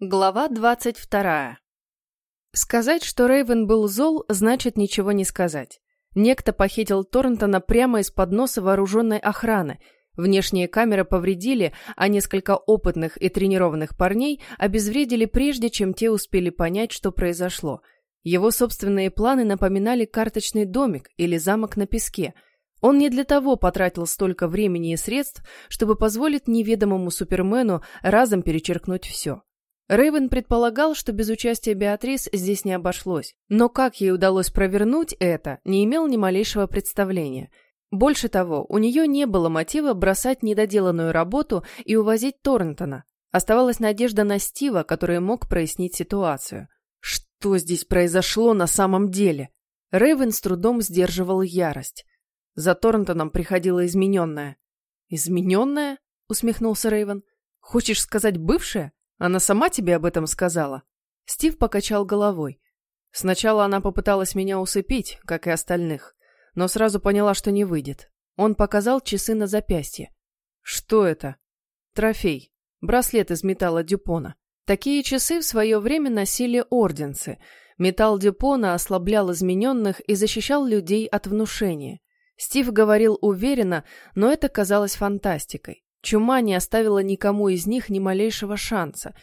Глава двадцать вторая. Сказать, что Рейвен был зол, значит ничего не сказать. Некто похитил Торнтона прямо из-под носа вооруженной охраны. Внешние камеры повредили, а несколько опытных и тренированных парней обезвредили прежде, чем те успели понять, что произошло. Его собственные планы напоминали карточный домик или замок на песке. Он не для того потратил столько времени и средств, чтобы позволить неведомому Супермену разом перечеркнуть все. Рейвен предполагал, что без участия Беатрис здесь не обошлось, но как ей удалось провернуть это, не имел ни малейшего представления. Больше того, у нее не было мотива бросать недоделанную работу и увозить Торнтона. Оставалась надежда на Стива, который мог прояснить ситуацию. Что здесь произошло на самом деле? Рейвен с трудом сдерживал ярость. За Торнтоном приходила измененная. «Измененная?» — усмехнулся Рейвен. «Хочешь сказать бывшая?» Она сама тебе об этом сказала?» Стив покачал головой. Сначала она попыталась меня усыпить, как и остальных, но сразу поняла, что не выйдет. Он показал часы на запястье. «Что это?» «Трофей. Браслет из металла Дюпона. Такие часы в свое время носили орденцы. Металл Дюпона ослаблял измененных и защищал людей от внушения. Стив говорил уверенно, но это казалось фантастикой. Чума не оставила никому из них ни малейшего шанса.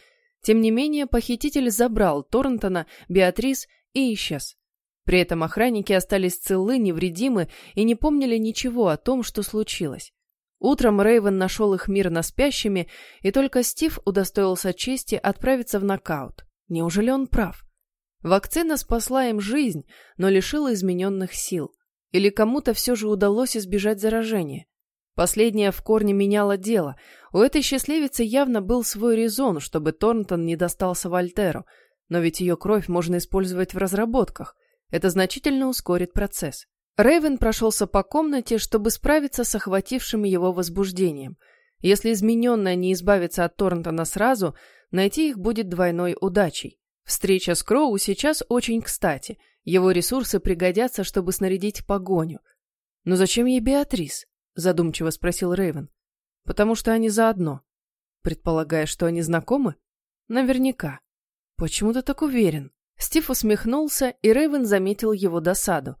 Тем не менее, похититель забрал Торнтона, Беатрис и исчез. При этом охранники остались целы, невредимы и не помнили ничего о том, что случилось. Утром Рейвен нашел их мирно спящими, и только Стив удостоился чести отправиться в нокаут. Неужели он прав? Вакцина спасла им жизнь, но лишила измененных сил. Или кому-то все же удалось избежать заражения? Последняя в корне меняла дело. У этой счастливицы явно был свой резон, чтобы Торнтон не достался Вольтеру. Но ведь ее кровь можно использовать в разработках. Это значительно ускорит процесс. Рейвен прошелся по комнате, чтобы справиться с охватившим его возбуждением. Если измененная не избавится от Торнтона сразу, найти их будет двойной удачей. Встреча с Кроу сейчас очень кстати. Его ресурсы пригодятся, чтобы снарядить погоню. Но зачем ей Беатрис? Задумчиво спросил Рейвен. Потому что они заодно. Предполагая, что они знакомы? Наверняка. Почему ты так уверен? Стив усмехнулся, и Рейвен заметил его досаду.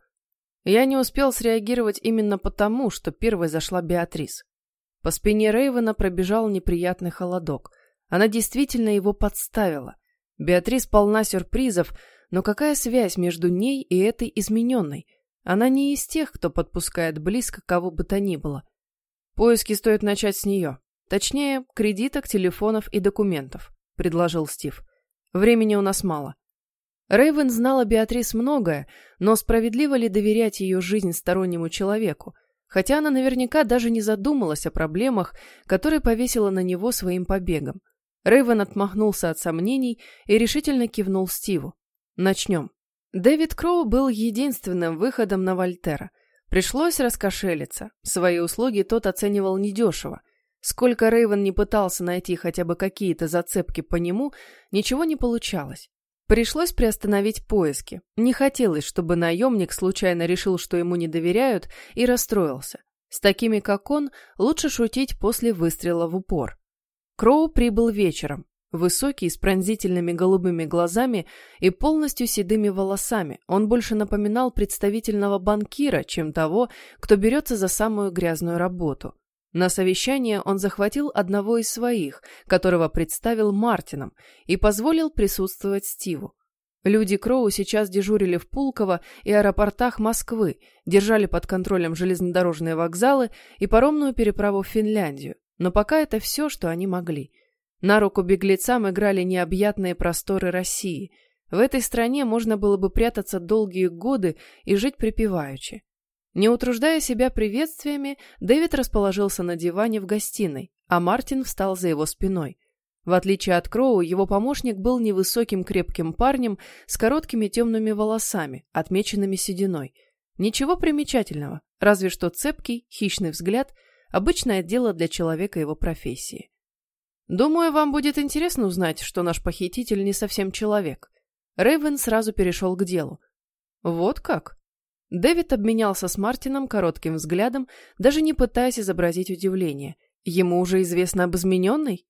Я не успел среагировать именно потому, что первой зашла Беатрис. По спине Рейвена пробежал неприятный холодок. Она действительно его подставила. Беатрис полна сюрпризов, но какая связь между ней и этой измененной? Она не из тех, кто подпускает близко кого бы то ни было. Поиски стоит начать с нее. Точнее, кредиток, телефонов и документов, предложил Стив. Времени у нас мало. Рейвен знала Беатрис многое, но справедливо ли доверять ее жизнь стороннему человеку, хотя она наверняка даже не задумалась о проблемах, которые повесила на него своим побегом. Рейвен отмахнулся от сомнений и решительно кивнул Стиву. Начнем. Дэвид Кроу был единственным выходом на Вольтера. Пришлось раскошелиться. Свои услуги тот оценивал недешево. Сколько Рейвен не пытался найти хотя бы какие-то зацепки по нему, ничего не получалось. Пришлось приостановить поиски. Не хотелось, чтобы наемник случайно решил, что ему не доверяют, и расстроился. С такими, как он, лучше шутить после выстрела в упор. Кроу прибыл вечером. Высокий, с пронзительными голубыми глазами и полностью седыми волосами, он больше напоминал представительного банкира, чем того, кто берется за самую грязную работу. На совещание он захватил одного из своих, которого представил Мартином, и позволил присутствовать Стиву. Люди Кроу сейчас дежурили в Пулково и аэропортах Москвы, держали под контролем железнодорожные вокзалы и паромную переправу в Финляндию. Но пока это все, что они могли – на руку беглецам играли необъятные просторы России. В этой стране можно было бы прятаться долгие годы и жить припеваючи. Не утруждая себя приветствиями, Дэвид расположился на диване в гостиной, а Мартин встал за его спиной. В отличие от Кроу, его помощник был невысоким крепким парнем с короткими темными волосами, отмеченными сединой. Ничего примечательного, разве что цепкий, хищный взгляд – обычное дело для человека его профессии. Думаю, вам будет интересно узнать, что наш похититель не совсем человек. Рейвен сразу перешел к делу. Вот как? Дэвид обменялся с Мартином коротким взглядом, даже не пытаясь изобразить удивление. Ему уже известно об измененной?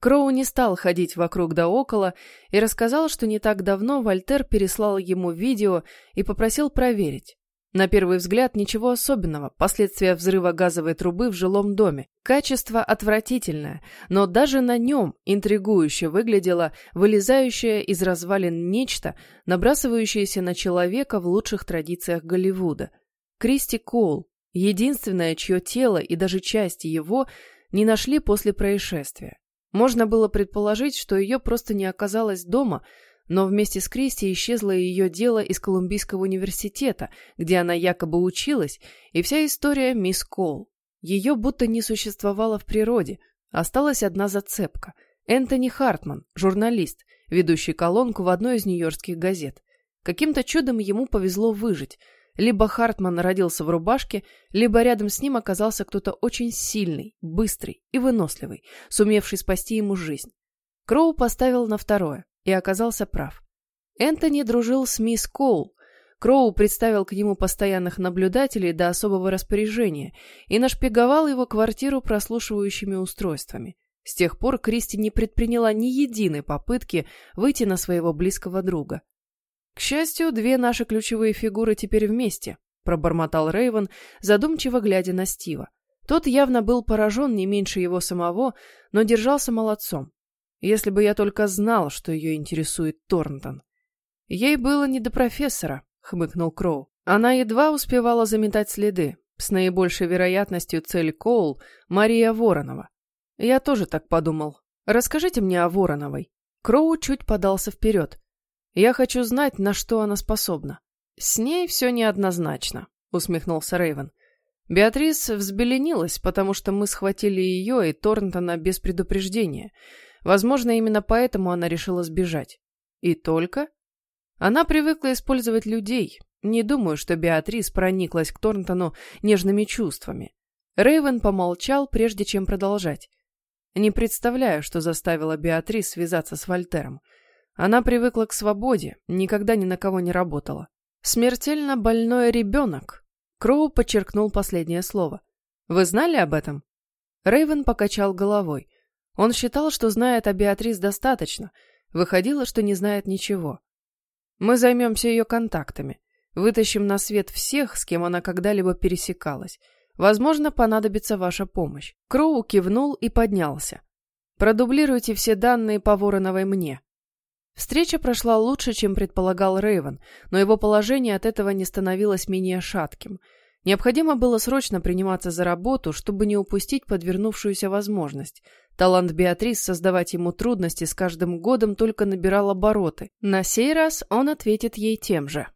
Кроу не стал ходить вокруг да около и рассказал, что не так давно Вольтер переслал ему видео и попросил проверить. На первый взгляд ничего особенного, последствия взрыва газовой трубы в жилом доме. Качество отвратительное, но даже на нем интригующе выглядело вылезающее из развалин нечто, набрасывающееся на человека в лучших традициях Голливуда. Кристи Коул, единственное, чье тело и даже части его не нашли после происшествия. Можно было предположить, что ее просто не оказалось дома, но вместе с Кристи исчезло ее дело из Колумбийского университета, где она якобы училась, и вся история мисс Кол. Ее будто не существовало в природе. Осталась одна зацепка. Энтони Хартман, журналист, ведущий колонку в одной из нью-йоркских газет. Каким-то чудом ему повезло выжить – либо Хартман родился в рубашке, либо рядом с ним оказался кто-то очень сильный, быстрый и выносливый, сумевший спасти ему жизнь. Кроу поставил на второе и оказался прав. Энтони дружил с мисс Коул. Кроу представил к нему постоянных наблюдателей до особого распоряжения и нашпиговал его квартиру прослушивающими устройствами. С тех пор Кристи не предприняла ни единой попытки выйти на своего близкого друга. К счастью, две наши ключевые фигуры теперь вместе, пробормотал Рейвен, задумчиво глядя на Стива. Тот явно был поражен не меньше его самого, но держался молодцом. Если бы я только знал, что ее интересует Торнтон. Ей было не до профессора, хмыкнул Кроу. Она едва успевала заметать следы. С наибольшей вероятностью цель Коул — Мария Воронова. Я тоже так подумал. Расскажите мне о Вороновой. Кроу чуть подался вперед. Я хочу знать, на что она способна. С ней все неоднозначно, усмехнулся Рейвен. Беатрис взбеленилась, потому что мы схватили ее и Торнтона без предупреждения. Возможно, именно поэтому она решила сбежать. И только? Она привыкла использовать людей. Не думаю, что Беатрис прониклась к Торнтону нежными чувствами. Рейвен помолчал, прежде чем продолжать. Не представляю, что заставило Беатрис связаться с Вольтером. Она привыкла к свободе, никогда ни на кого не работала. Смертельно больной ребенок. Кроу подчеркнул последнее слово. Вы знали об этом? Рейвен покачал головой. Он считал, что знает о Беатрис достаточно. Выходило, что не знает ничего. Мы займемся ее контактами. Вытащим на свет всех, с кем она когда-либо пересекалась. Возможно, понадобится ваша помощь. Кроу кивнул и поднялся. Продублируйте все данные по Вороновой мне. Встреча прошла лучше, чем предполагал Рейвен, но его положение от этого не становилось менее шатким. Необходимо было срочно приниматься за работу, чтобы не упустить подвернувшуюся возможность. Талант Беатрис создавать ему трудности с каждым годом только набирал обороты. На сей раз он ответит ей тем же.